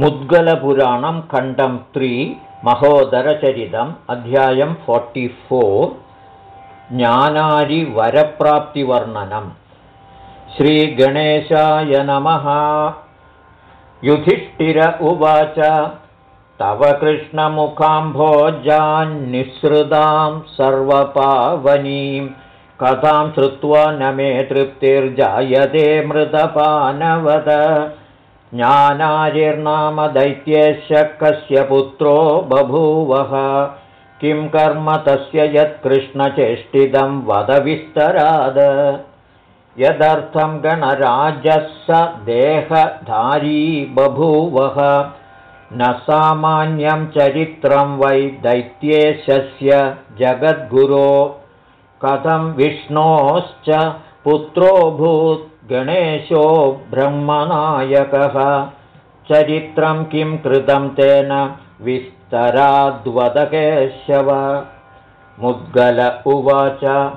मुद्गलपुराणं खण्डं त्रि महोदरचरितम् अध्यायं फोर्टिफोर् ज्ञानारिवरप्राप्तिवर्णनम् श्रीगणेशाय नमः। युधिष्ठिर उवाच तव कृष्णमुखाम्भोजान्निःसृतां सर्वपावनीं कथां श्रुत्वा न मे तृप्तिर्जायते मृतपानवद ज्ञानार्यर्नाम दैत्येश्य कस्य पुत्रो बभूवः? किं कर्म तस्य यत्कृष्णचेष्टितं वदविस्तराद यदर्थं गणराजः स देहधारी बभूवः। न सामान्यं चरित्रं वै दैत्येशस्य जगद्गुरो। कथं विष्णोश्च पुत्रोऽभूत् गणेशो ब्रह्मनायकः। चरित्रं किं कृतं तेन विस्तराद्वदकेशव। मुद्गल उवाच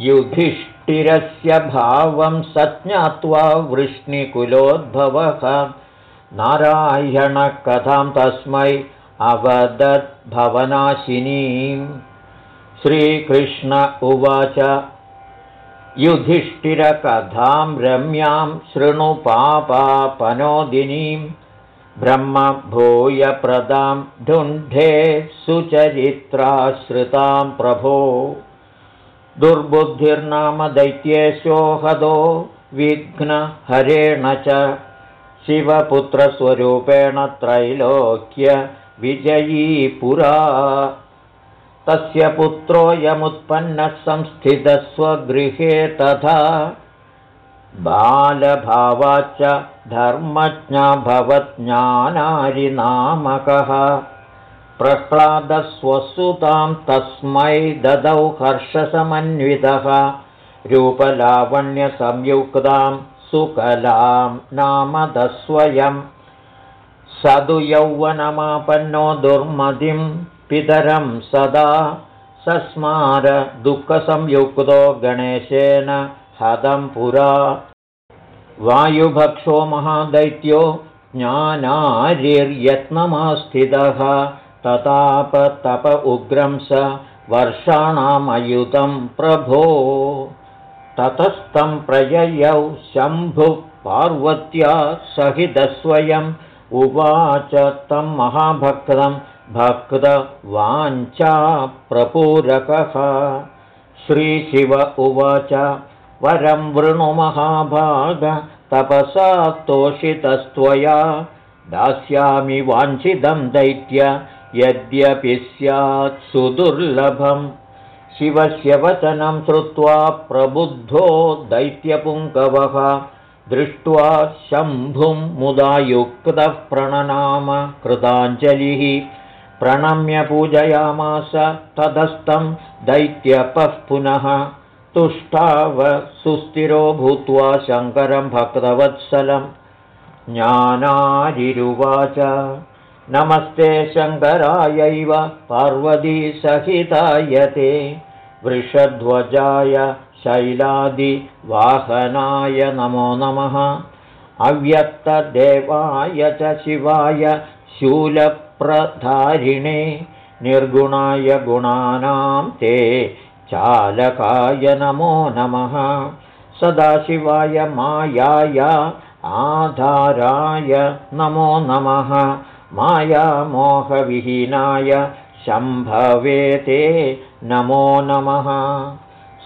युधिष्ठिरस्य भावं स ज्ञात्वा वृष्णिकुलोद्भवः। नारायणकथां तस्मै अवदद्भवनाशिनीं श्रीकृष्ण उवाच युधिष्ठिरकथां रम्यां शृणुपापापनोदिनीं ब्रह्मभूयप्रदां ढुण्ढे सुचरित्राश्रितां प्रभो। दुर्बुद्धिर्नाम दैत्येशो हदो विघ्नहरेण च शिवपुत्रस्वरूपेण त्रैलोक्य विजयी पुरा तस्य पुत्रोऽयमुत्पन्नः संस्थितस्वगृहे तथा। बालभावाच्च धर्मज्ञाभवज्ञानारिनामकः प्रह्लादस्वसुतां तस्मै ददौ हर्षसमन्वितः। रूपलावण्यसंयुक्तां सुकलां नामदस्वयं स तु यौवनमापन्नो दुर्मदिं पितरं सदा सस्मार दुःखसंयुक्तो गणेशेन हतं पुरा। वायुभक्षो महादैत्यो ज्ञानार्यर्यत्नमास्थितः तताप तप उग्रं स वर्षाणामयुतं प्रभो। ततस्तं प्रययौ शम्भुः पार्वत्या सहितस्वयम् उवाच तं महाभक्तं भक्तवाञ्छाप्रपूरकः श्रीशिव उवाच वरं वृणुमहाभाग तपसा तोषितस्त्वया। दास्यामि वाञ्छितं दैत्य यद्यपि स्यात् सुदुर्लभम्। शिवस्य वचनं श्रुत्वा प्रबुद्धो दैत्यपुङ्गवः। दृष्ट्वा शम्भुं मुदा युक्तः प्रणनाम कृताञ्जलिः प्रणम्य पूजयामास तदस्तं दैत्यपः पुनः तुष्टाव सुस्थिरो भूत्वा शङ्करं भक्तवत्सलं। ज्ञानारिरुवाच नमस्ते शङ्करायैव पार्वतीसहिताय ते वृषध्वजाय शैलादिवाहनाय नमो नमः। अव्यक्तदेवाय च शिवाय शूलप्रधारिणे निर्गुणाय गुणानां ते चालकाय नमो नमः। सदाशिवाय मायाय आधाराय नमो नमः। मायामोहविहीनाय शम्भवे ते नमो नमः।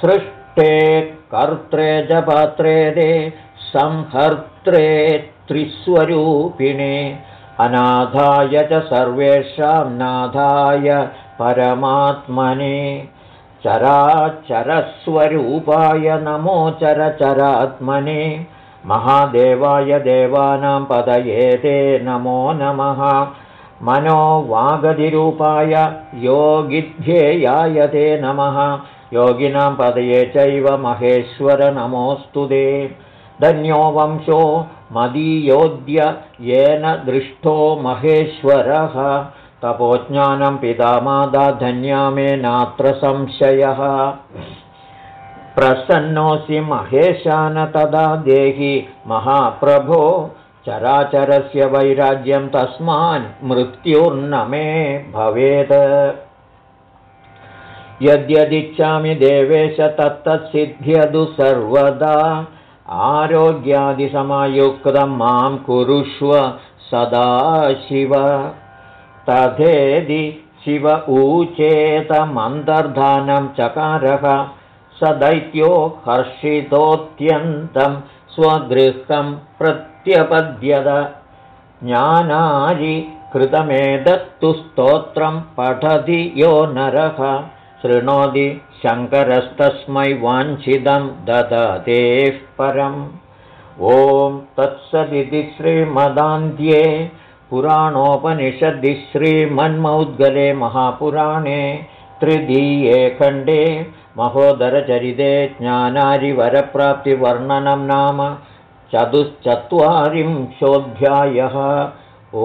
सृष्टे कर्त्रे च पात्रे ते संहर्त्रे त्रिस्वरूपिणे अनाथाय च सर्वेषां नाथाय परमात्मने चराचरस्वरूपाय नमो चरचरात्मने महादेवाय देवानां पदये ते नमो नमः मनोवागधिरूपाय योगिध्येयाय ते नमः योगिनां पदये चैव महेश्वर नमोऽस्तु ते धन्यो वंशो मदीयोद्य येन दृष्टो महेश्वरः। तपोज्ञानं पिता मादा धन्या मे नात्र संशयः। प्रसन्नोऽसि महेशान तदा देहि महाप्रभो। चराचरस्य वैराग्यं तस्मान् मृत्युर्न मे भवेत्। यद्यदिच्छामि देवेश तत्तत्सिद्ध्यदु सर्वदा आरोग्यादिसमयुक्तं मां कुरुष्व सदा शिव तथेदि शिव ऊचेतमन्तर्धानं चकारः स दैत्यो हर्षितोऽत्यन्तं स्वगृहं प्रत्यपद्यत। ज्ञानारि कृतमेदत्तु स्तोत्रं पठति यो नरः शृणोति शङ्करस्तस्मै वाञ्छितं ददतेः परम्। ॐ तत्सदिति श्रीमदान्ध्ये पुराणोपनिषदि श्रीमन्मौद्गले महापुराणे तृतीये खण्डे महोदरचरिते ज्ञानारिवरप्राप्तिवर्णनं नाम चतुश्चत्वारिंशोऽध्यायः। ओ